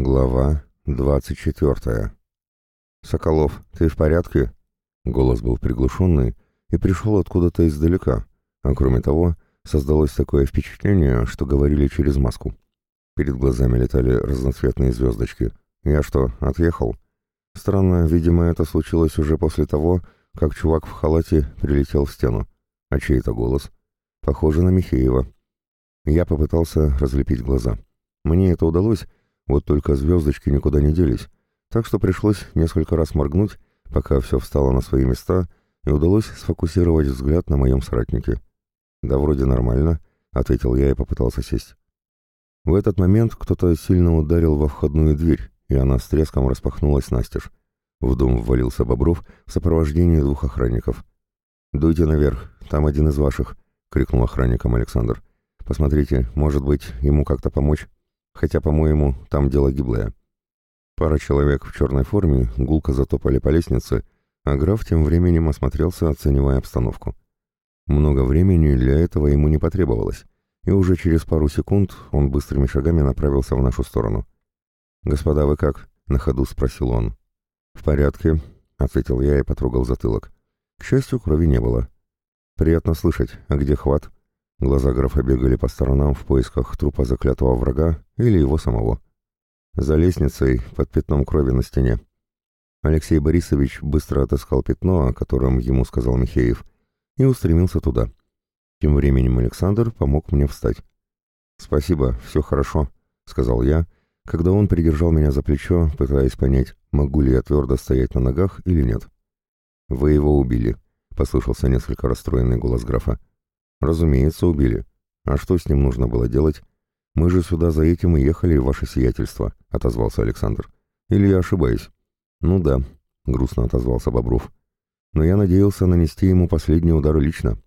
Глава двадцать четвертая. «Соколов, ты в порядке?» Голос был приглушенный и пришел откуда-то издалека, а кроме того, создалось такое впечатление, что говорили через маску. Перед глазами летали разноцветные звездочки. «Я что, отъехал?» Странно, видимо, это случилось уже после того, как чувак в халате прилетел в стену. А чей это голос? Похоже на Михеева. Я попытался разлепить глаза. Мне это удалось, вот только звездочки никуда не делись, так что пришлось несколько раз моргнуть, пока все встало на свои места, и удалось сфокусировать взгляд на моем соратнике. «Да вроде нормально», — ответил я и попытался сесть. В этот момент кто-то сильно ударил во входную дверь, и она с треском распахнулась настежь. В дом ввалился Бобров в сопровождении двух охранников. «Дуйте наверх, там один из ваших», — крикнул охранникам Александр. «Посмотрите, может быть, ему как-то помочь?» Хотя, по-моему, там дело гиблое. Пара человек в черной форме гулко затопали по лестнице, а граф тем временем осмотрелся, оценивая обстановку. Много времени для этого ему не потребовалось, и уже через пару секунд он быстрыми шагами направился в нашу сторону. «Господа, вы как?» — на ходу спросил он. «В порядке», — ответил я и потрогал затылок. К счастью, крови не было. «Приятно слышать. А где хват?» Глаза графа бегали по сторонам в поисках трупа заклятого врага или его самого. За лестницей, под пятном крови на стене. Алексей Борисович быстро отыскал пятно, о котором ему сказал Михеев, и устремился туда. Тем временем Александр помог мне встать. «Спасибо, все хорошо», — сказал я, когда он придержал меня за плечо, пытаясь понять, могу ли я твердо стоять на ногах или нет. «Вы его убили», — послышался несколько расстроенный голос графа. «Разумеется, убили. А что с ним нужно было делать? Мы же сюда за этим и ехали, ваше сиятельство», — отозвался Александр. «Или я ошибаюсь?» «Ну да», — грустно отозвался Бобров. «Но я надеялся нанести ему последний удар лично».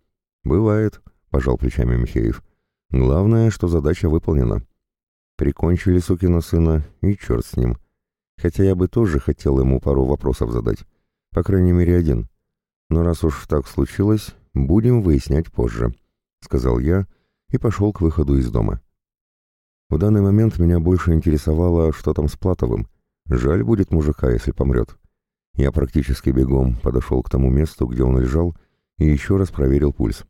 «Бывает», — пожал плечами Михеев. «Главное, что задача выполнена». Прикончили сукина сына, и черт с ним. Хотя я бы тоже хотел ему пару вопросов задать. По крайней мере, один. Но раз уж так случилось, будем выяснять позже. — сказал я и пошел к выходу из дома. В данный момент меня больше интересовало, что там с Платовым. Жаль будет мужика, если помрет. Я практически бегом подошел к тому месту, где он лежал, и еще раз проверил пульс.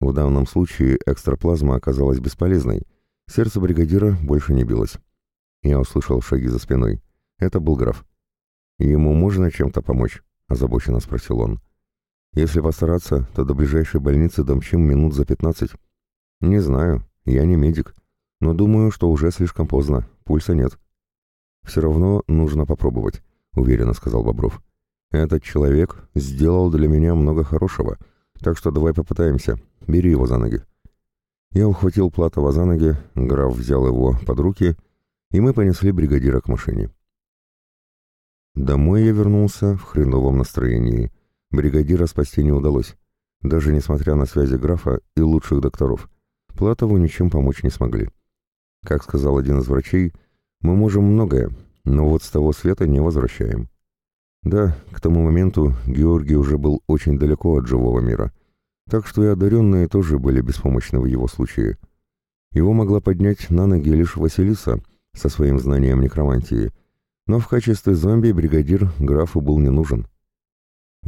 В данном случае экстраплазма оказалась бесполезной. Сердце бригадира больше не билось. Я услышал шаги за спиной. Это был граф. «Ему можно чем-то помочь?» — озабоченно спросил он. Если постараться, то до ближайшей больницы домчим минут за пятнадцать. Не знаю, я не медик, но думаю, что уже слишком поздно, пульса нет. Все равно нужно попробовать, уверенно сказал Бобров. Этот человек сделал для меня много хорошего, так что давай попытаемся. Бери его за ноги. Я ухватил Платова за ноги, граф взял его под руки, и мы понесли бригадира к машине. Домой я вернулся в хреновом настроении. Бригадира спасти не удалось, даже несмотря на связи графа и лучших докторов. Платову ничем помочь не смогли. Как сказал один из врачей, мы можем многое, но вот с того света не возвращаем. Да, к тому моменту Георгий уже был очень далеко от живого мира, так что и одаренные тоже были беспомощны в его случае. Его могла поднять на ноги лишь Василиса со своим знанием некромантии, но в качестве зомби бригадир графу был не нужен.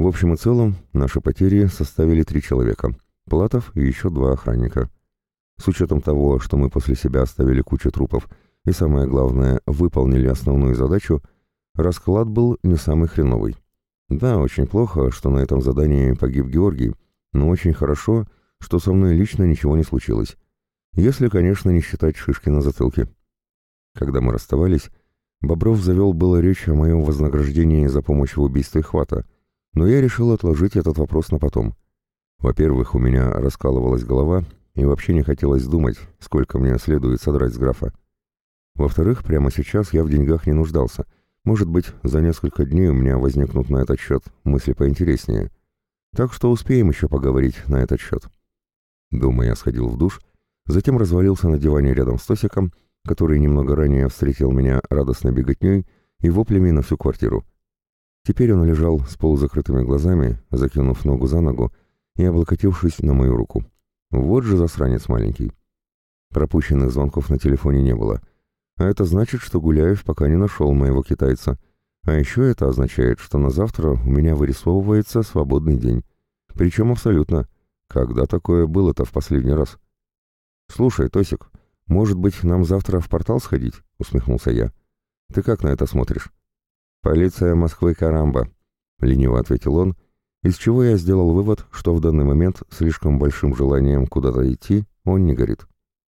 В общем и целом, наши потери составили три человека. Платов и еще два охранника. С учетом того, что мы после себя оставили кучу трупов и, самое главное, выполнили основную задачу, расклад был не самый хреновый. Да, очень плохо, что на этом задании погиб Георгий, но очень хорошо, что со мной лично ничего не случилось. Если, конечно, не считать шишки на затылке. Когда мы расставались, Бобров завел было речь о моем вознаграждении за помощь в убийстве Хвата — но я решил отложить этот вопрос на потом. Во-первых, у меня раскалывалась голова, и вообще не хотелось думать, сколько мне следует содрать с графа. Во-вторых, прямо сейчас я в деньгах не нуждался. Может быть, за несколько дней у меня возникнут на этот счет мысли поинтереснее. Так что успеем еще поговорить на этот счет. Дома я сходил в душ, затем развалился на диване рядом с Тосиком, который немного ранее встретил меня радостной беготней и воплями на всю квартиру. Теперь он лежал с полузакрытыми глазами, закинув ногу за ногу и облокотившись на мою руку. Вот же засранец маленький. Пропущенных звонков на телефоне не было. А это значит, что Гуляев пока не нашел моего китайца. А еще это означает, что на завтра у меня вырисовывается свободный день. Причем абсолютно. Когда такое было-то в последний раз? «Слушай, Тосик, может быть, нам завтра в портал сходить?» — усмехнулся я. «Ты как на это смотришь?» «Полиция Москвы Карамба», — лениво ответил он, из чего я сделал вывод, что в данный момент слишком большим желанием куда-то идти он не горит.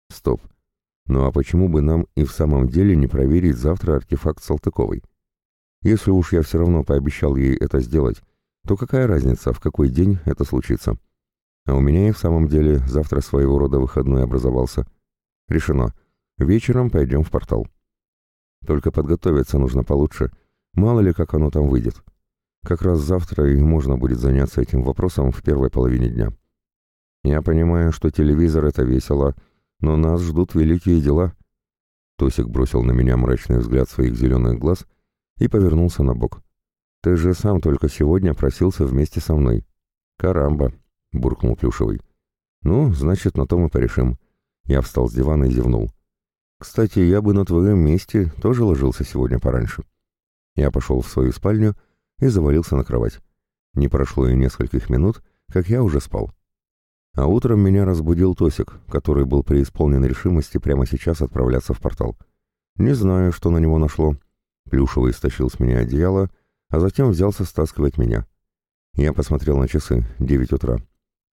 Стоп. Ну а почему бы нам и в самом деле не проверить завтра артефакт Салтыковой? Если уж я все равно пообещал ей это сделать, то какая разница, в какой день это случится? А у меня и в самом деле завтра своего рода выходной образовался. Решено. Вечером пойдем в портал. Только подготовиться нужно получше. Мало ли, как оно там выйдет. Как раз завтра и можно будет заняться этим вопросом в первой половине дня. Я понимаю, что телевизор — это весело, но нас ждут великие дела. Тосик бросил на меня мрачный взгляд своих зеленых глаз и повернулся на бок. Ты же сам только сегодня просился вместе со мной. Карамба. — буркнул Плюшевый. «Ну, значит, на то мы порешим». Я встал с дивана и зевнул. «Кстати, я бы на твоем месте тоже ложился сегодня пораньше». Я пошел в свою спальню и завалился на кровать. Не прошло и нескольких минут, как я уже спал. А утром меня разбудил Тосик, который был преисполнен решимости прямо сейчас отправляться в портал. Не знаю, что на него нашло. Плюшевый стащил с меня одеяло, а затем взялся стаскивать меня. Я посмотрел на часы, девять утра.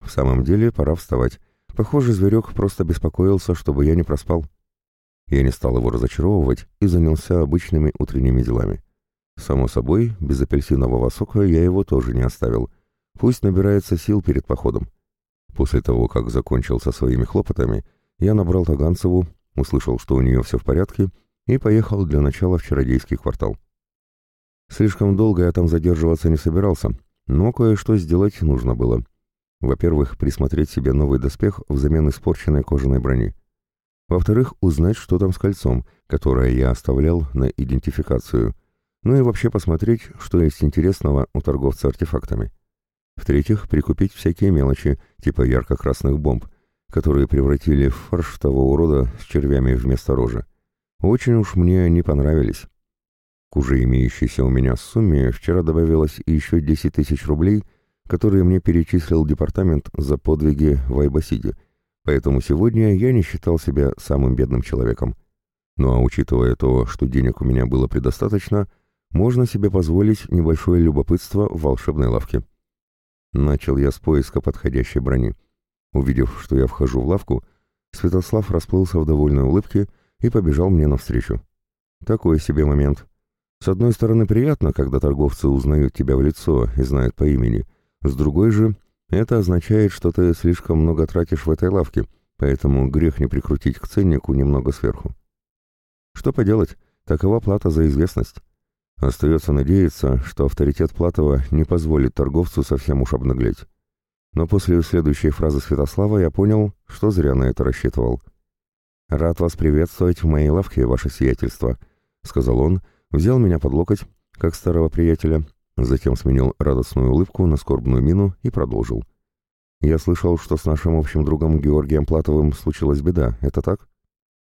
В самом деле, пора вставать. Похоже, зверек просто беспокоился, чтобы я не проспал. Я не стал его разочаровывать и занялся обычными утренними делами. Само собой, без апельсинового сока я его тоже не оставил. Пусть набирается сил перед походом. После того, как закончил со своими хлопотами, я набрал Таганцеву, услышал, что у нее все в порядке, и поехал для начала в Чародейский квартал. Слишком долго я там задерживаться не собирался, но кое-что сделать нужно было — во-первых, присмотреть себе новый доспех взамен испорченной кожаной брони. Во-вторых, узнать, что там с кольцом, которое я оставлял на идентификацию. Ну и вообще посмотреть, что есть интересного у торговца артефактами. В-третьих, прикупить всякие мелочи, типа ярко-красных бомб, которые превратили в фарш того урода с червями вместо рожи. Очень уж мне они понравились. К уже имеющейся у меня сумме вчера добавилось еще 10 тысяч рублей — которые мне перечислил департамент за подвиги в Айбасиде, поэтому сегодня я не считал себя самым бедным человеком. Ну а учитывая то, что денег у меня было предостаточно, можно себе позволить небольшое любопытство в волшебной лавке. Начал я с поиска подходящей брони. Увидев, что я вхожу в лавку, Святослав расплылся в довольной улыбке и побежал мне навстречу. Такой себе момент. С одной стороны, приятно, когда торговцы узнают тебя в лицо и знают по имени — с другой же, это означает, что ты слишком много тратишь в этой лавке, поэтому грех не прикрутить к ценнику немного сверху. Что поделать, такова плата за известность. Остается надеяться, что авторитет Платова не позволит торговцу совсем уж обнаглеть. Но после следующей фразы Святослава я понял, что зря на это рассчитывал. «Рад вас приветствовать в моей лавке, ваше сиятельство», — сказал он, взял меня под локоть, как старого приятеля, Затем сменил радостную улыбку на скорбную мину и продолжил. «Я слышал, что с нашим общим другом Георгием Платовым случилась беда. Это так?»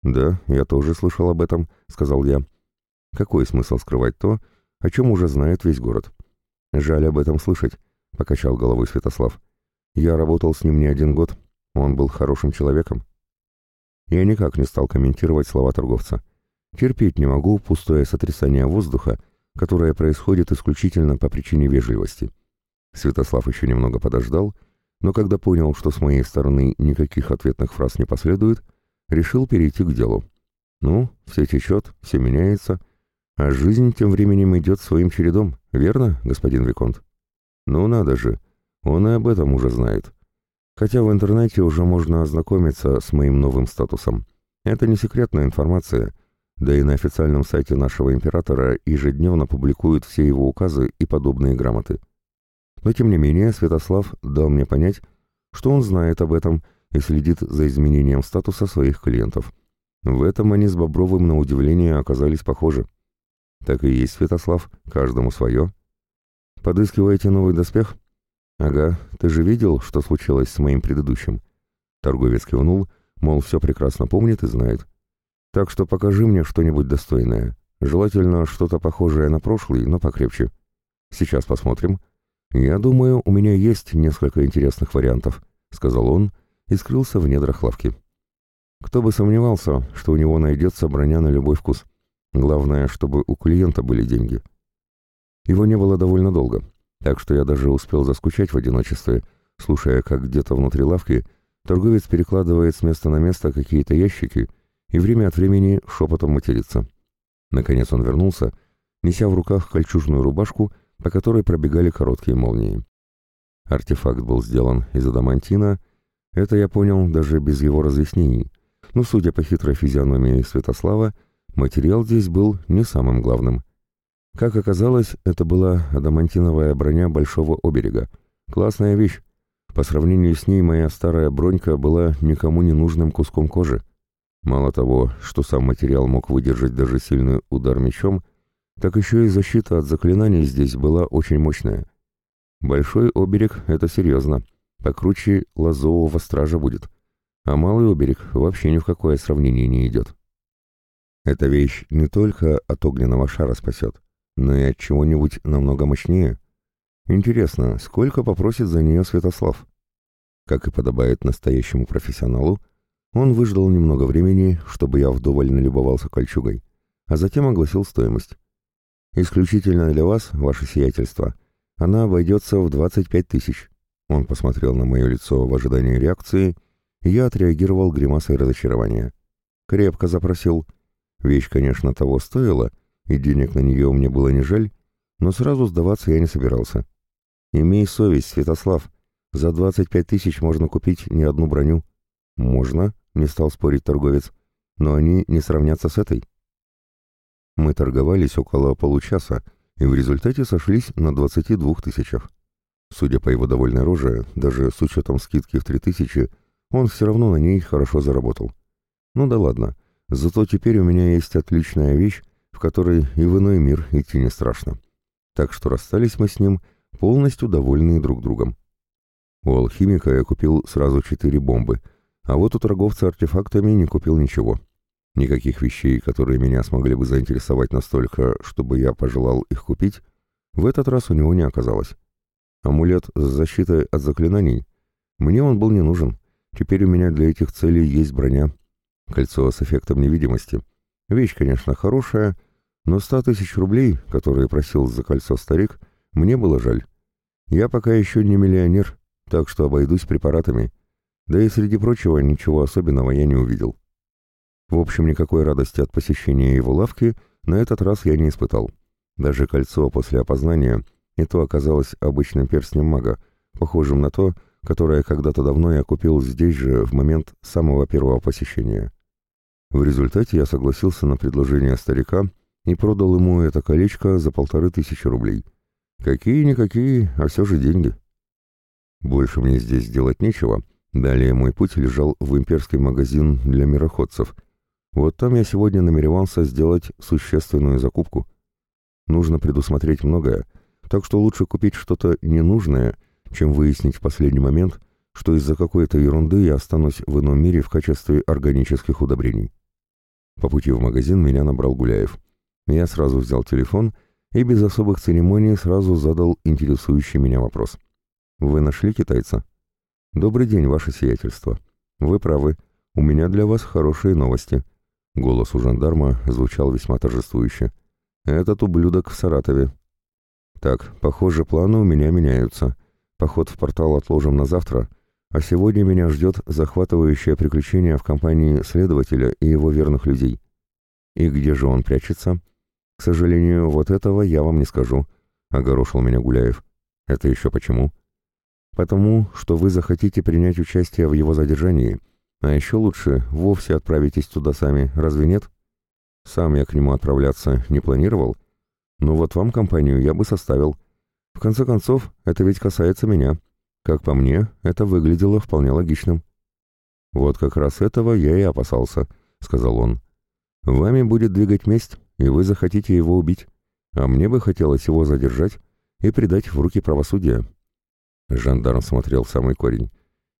«Да, я тоже слышал об этом», — сказал я. «Какой смысл скрывать то, о чем уже знает весь город?» «Жаль об этом слышать», — покачал головой Святослав. «Я работал с ним не один год. Он был хорошим человеком». Я никак не стал комментировать слова торговца. Терпеть не могу пустое сотрясание воздуха, которое происходит исключительно по причине вежливости. Святослав еще немного подождал, но когда понял, что с моей стороны никаких ответных фраз не последует, решил перейти к делу. Ну, все течет, все меняется, а жизнь тем временем идет своим чередом, верно, господин Виконт? Ну, надо же, он и об этом уже знает. Хотя в интернете уже можно ознакомиться с моим новым статусом. Это не секретная информация — да и на официальном сайте нашего императора ежедневно публикуют все его указы и подобные грамоты. Но тем не менее Святослав дал мне понять, что он знает об этом и следит за изменением статуса своих клиентов. В этом они с Бобровым на удивление оказались похожи. Так и есть, Святослав, каждому свое. Подыскиваете новый доспех? Ага, ты же видел, что случилось с моим предыдущим? Торговец кивнул, мол, все прекрасно помнит и знает. Так что покажи мне что-нибудь достойное. Желательно что-то похожее на прошлый, но покрепче. Сейчас посмотрим. Я думаю, у меня есть несколько интересных вариантов, сказал он и скрылся в недрах лавки. Кто бы сомневался, что у него найдется броня на любой вкус. Главное, чтобы у клиента были деньги. Его не было довольно долго, так что я даже успел заскучать в одиночестве, слушая, как где-то внутри лавки торговец перекладывает с места на место какие-то ящики и время от времени шепотом матерится. Наконец он вернулся, неся в руках кольчужную рубашку, по которой пробегали короткие молнии. Артефакт был сделан из адамантина, это я понял даже без его разъяснений, но, судя по хитрой физиономии Святослава, материал здесь был не самым главным. Как оказалось, это была адамантиновая броня Большого Оберега. Классная вещь. По сравнению с ней моя старая бронька была никому не нужным куском кожи. Мало того, что сам материал мог выдержать даже сильный удар мечом, так еще и защита от заклинаний здесь была очень мощная. Большой оберег — это серьезно. Покруче лазового стража будет. А малый оберег вообще ни в какое сравнение не идет. Эта вещь не только от огненного шара спасет, но и от чего-нибудь намного мощнее. Интересно, сколько попросит за нее Святослав? Как и подобает настоящему профессионалу, он выждал немного времени, чтобы я вдоволь налюбовался кольчугой, а затем огласил стоимость. «Исключительно для вас, ваше сиятельство, она обойдется в 25 тысяч». Он посмотрел на мое лицо в ожидании реакции, и я отреагировал гримасой разочарования. Крепко запросил. Вещь, конечно, того стоила, и денег на нее мне было не жаль, но сразу сдаваться я не собирался. «Имей совесть, Святослав, за 25 тысяч можно купить не одну броню». «Можно», — не стал спорить торговец, — «но они не сравнятся с этой». Мы торговались около получаса, и в результате сошлись на 22 тысячах. Судя по его довольной роже, даже с учетом скидки в 3000, он все равно на ней хорошо заработал. Ну да ладно, зато теперь у меня есть отличная вещь, в которой и в иной мир идти не страшно. Так что расстались мы с ним, полностью довольные друг другом. У алхимика я купил сразу четыре бомбы — а вот у торговца артефактами не купил ничего. Никаких вещей, которые меня смогли бы заинтересовать настолько, чтобы я пожелал их купить, в этот раз у него не оказалось. Амулет с защитой от заклинаний? Мне он был не нужен. Теперь у меня для этих целей есть броня. Кольцо с эффектом невидимости. Вещь, конечно, хорошая, но ста тысяч рублей, которые просил за кольцо старик, мне было жаль. Я пока еще не миллионер, так что обойдусь препаратами. Да и среди прочего ничего особенного я не увидел. В общем, никакой радости от посещения его лавки на этот раз я не испытал. Даже кольцо после опознания и то оказалось обычным перстнем мага, похожим на то, которое когда-то давно я купил здесь же в момент самого первого посещения. В результате я согласился на предложение старика и продал ему это колечко за полторы тысячи рублей. Какие-никакие, а все же деньги. Больше мне здесь делать нечего — Далее мой путь лежал в имперский магазин для мироходцев. Вот там я сегодня намеревался сделать существенную закупку. Нужно предусмотреть многое, так что лучше купить что-то ненужное, чем выяснить в последний момент, что из-за какой-то ерунды я останусь в ином мире в качестве органических удобрений. По пути в магазин меня набрал Гуляев. Я сразу взял телефон и без особых церемоний сразу задал интересующий меня вопрос. «Вы нашли китайца?» «Добрый день, ваше сиятельство. Вы правы. У меня для вас хорошие новости». Голос у жандарма звучал весьма торжествующе. «Этот ублюдок в Саратове». «Так, похоже, планы у меня меняются. Поход в портал отложим на завтра, а сегодня меня ждет захватывающее приключение в компании следователя и его верных людей. И где же он прячется?» «К сожалению, вот этого я вам не скажу», — огорошил меня Гуляев. «Это еще почему?» Потому что вы захотите принять участие в его задержании, а еще лучше вовсе отправитесь туда сами, разве нет? Сам я к нему отправляться не планировал, но вот вам компанию я бы составил. В конце концов, это ведь касается меня. Как по мне, это выглядело вполне логичным. «Вот как раз этого я и опасался», — сказал он. «Вами будет двигать месть, и вы захотите его убить, а мне бы хотелось его задержать и предать в руки правосудия». Жандарм смотрел в самый корень.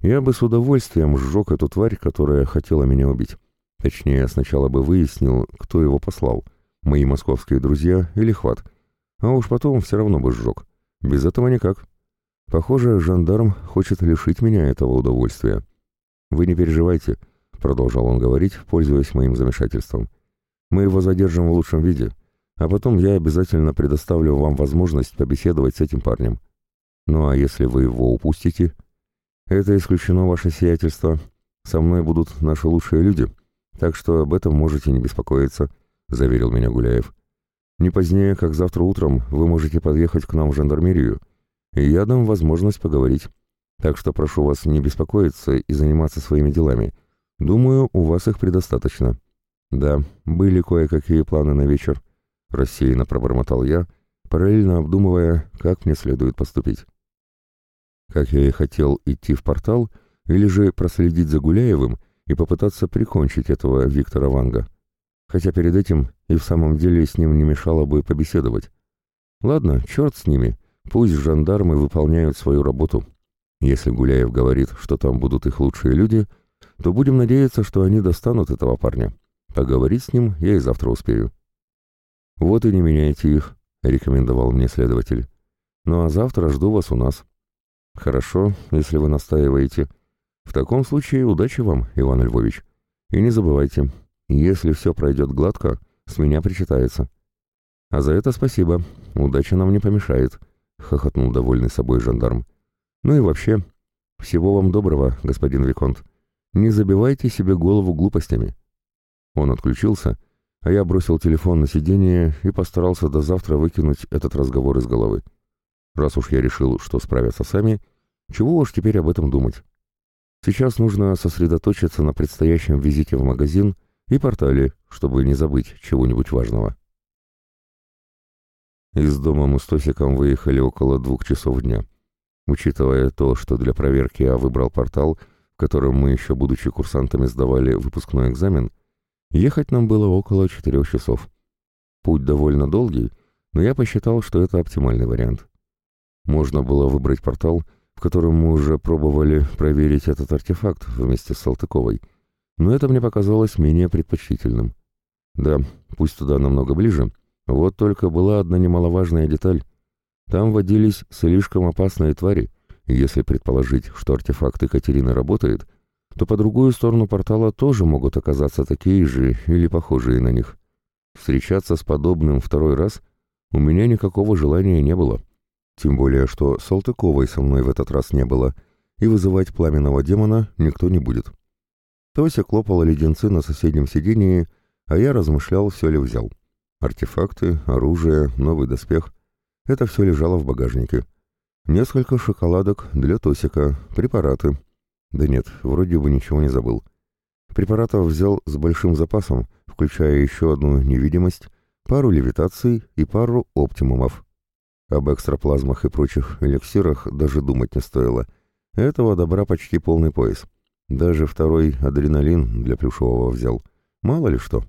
Я бы с удовольствием сжег эту тварь, которая хотела меня убить. Точнее, сначала бы выяснил, кто его послал, мои московские друзья или хват. А уж потом все равно бы сжег. Без этого никак. Похоже, жандарм хочет лишить меня этого удовольствия. «Вы не переживайте», — продолжал он говорить, пользуясь моим замешательством. «Мы его задержим в лучшем виде, а потом я обязательно предоставлю вам возможность побеседовать с этим парнем. Ну а если вы его упустите...» «Это исключено, ваше сиятельство. Со мной будут наши лучшие люди, так что об этом можете не беспокоиться», — заверил меня Гуляев. «Не позднее, как завтра утром, вы можете подъехать к нам в жандармерию, я дам возможность поговорить. Так что прошу вас не беспокоиться и заниматься своими делами. Думаю, у вас их предостаточно». «Да, были кое-какие планы на вечер», — рассеянно пробормотал я, параллельно обдумывая, как мне следует поступить. Как я и хотел идти в портал, или же проследить за Гуляевым и попытаться прикончить этого Виктора Ванга. Хотя перед этим и в самом деле с ним не мешало бы побеседовать. Ладно, черт с ними, пусть жандармы выполняют свою работу. Если Гуляев говорит, что там будут их лучшие люди, то будем надеяться, что они достанут этого парня. Поговорить с ним я и завтра успею. «Вот и не меняйте их», — рекомендовал мне следователь. «Ну а завтра жду вас у нас». «Хорошо, если вы настаиваете. В таком случае удачи вам, Иван Львович. И не забывайте, если все пройдет гладко, с меня причитается». «А за это спасибо. Удача нам не помешает», — хохотнул довольный собой жандарм. «Ну и вообще, всего вам доброго, господин Виконт. Не забивайте себе голову глупостями». Он отключился, а я бросил телефон на сиденье и постарался до завтра выкинуть этот разговор из головы. Раз уж я решил, что справятся сами, чего уж теперь об этом думать. Сейчас нужно сосредоточиться на предстоящем визите в магазин и портале, чтобы не забыть чего-нибудь важного. Из дома мы с Тосиком выехали около двух часов дня. Учитывая то, что для проверки я выбрал портал, в котором мы еще будучи курсантами сдавали выпускной экзамен, ехать нам было около четырех часов. Путь довольно долгий, но я посчитал, что это оптимальный вариант. Можно было выбрать портал, в котором мы уже пробовали проверить этот артефакт вместе с Салтыковой, но это мне показалось менее предпочтительным. Да, пусть туда намного ближе, вот только была одна немаловажная деталь. Там водились слишком опасные твари, и если предположить, что артефакт Екатерины работает, то по другую сторону портала тоже могут оказаться такие же или похожие на них. Встречаться с подобным второй раз у меня никакого желания не было. Тем более, что Салтыковой со мной в этот раз не было, и вызывать пламенного демона никто не будет. Тося клопала леденцы на соседнем сидении, а я размышлял, все ли взял. Артефакты, оружие, новый доспех — это все лежало в багажнике. Несколько шоколадок для Тосика, препараты. Да нет, вроде бы ничего не забыл. Препаратов взял с большим запасом, включая еще одну невидимость, пару левитаций и пару оптимумов. Об экстраплазмах и прочих эликсирах даже думать не стоило. Этого добра почти полный пояс. Даже второй адреналин для плюшевого взял. Мало ли что.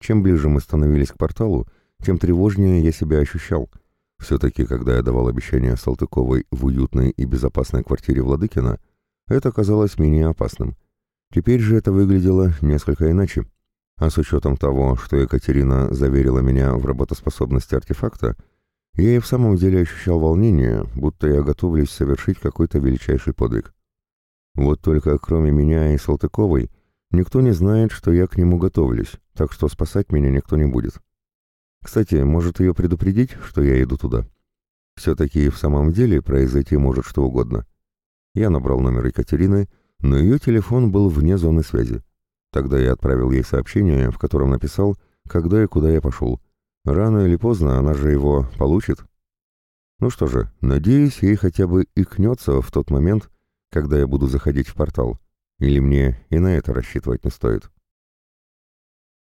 Чем ближе мы становились к порталу, тем тревожнее я себя ощущал. Все-таки, когда я давал обещание Салтыковой в уютной и безопасной квартире Владыкина, это казалось менее опасным. Теперь же это выглядело несколько иначе. А с учетом того, что Екатерина заверила меня в работоспособности артефакта, я и в самом деле ощущал волнение, будто я готовлюсь совершить какой-то величайший подвиг. Вот только кроме меня и Салтыковой никто не знает, что я к нему готовлюсь, так что спасать меня никто не будет. Кстати, может ее предупредить, что я иду туда? Все-таки в самом деле произойти может что угодно. Я набрал номер Екатерины, но ее телефон был вне зоны связи. Тогда я отправил ей сообщение, в котором написал, когда и куда я пошел, Рано или поздно она же его получит. Ну что же, надеюсь, ей хотя бы икнется в тот момент, когда я буду заходить в портал. Или мне и на это рассчитывать не стоит.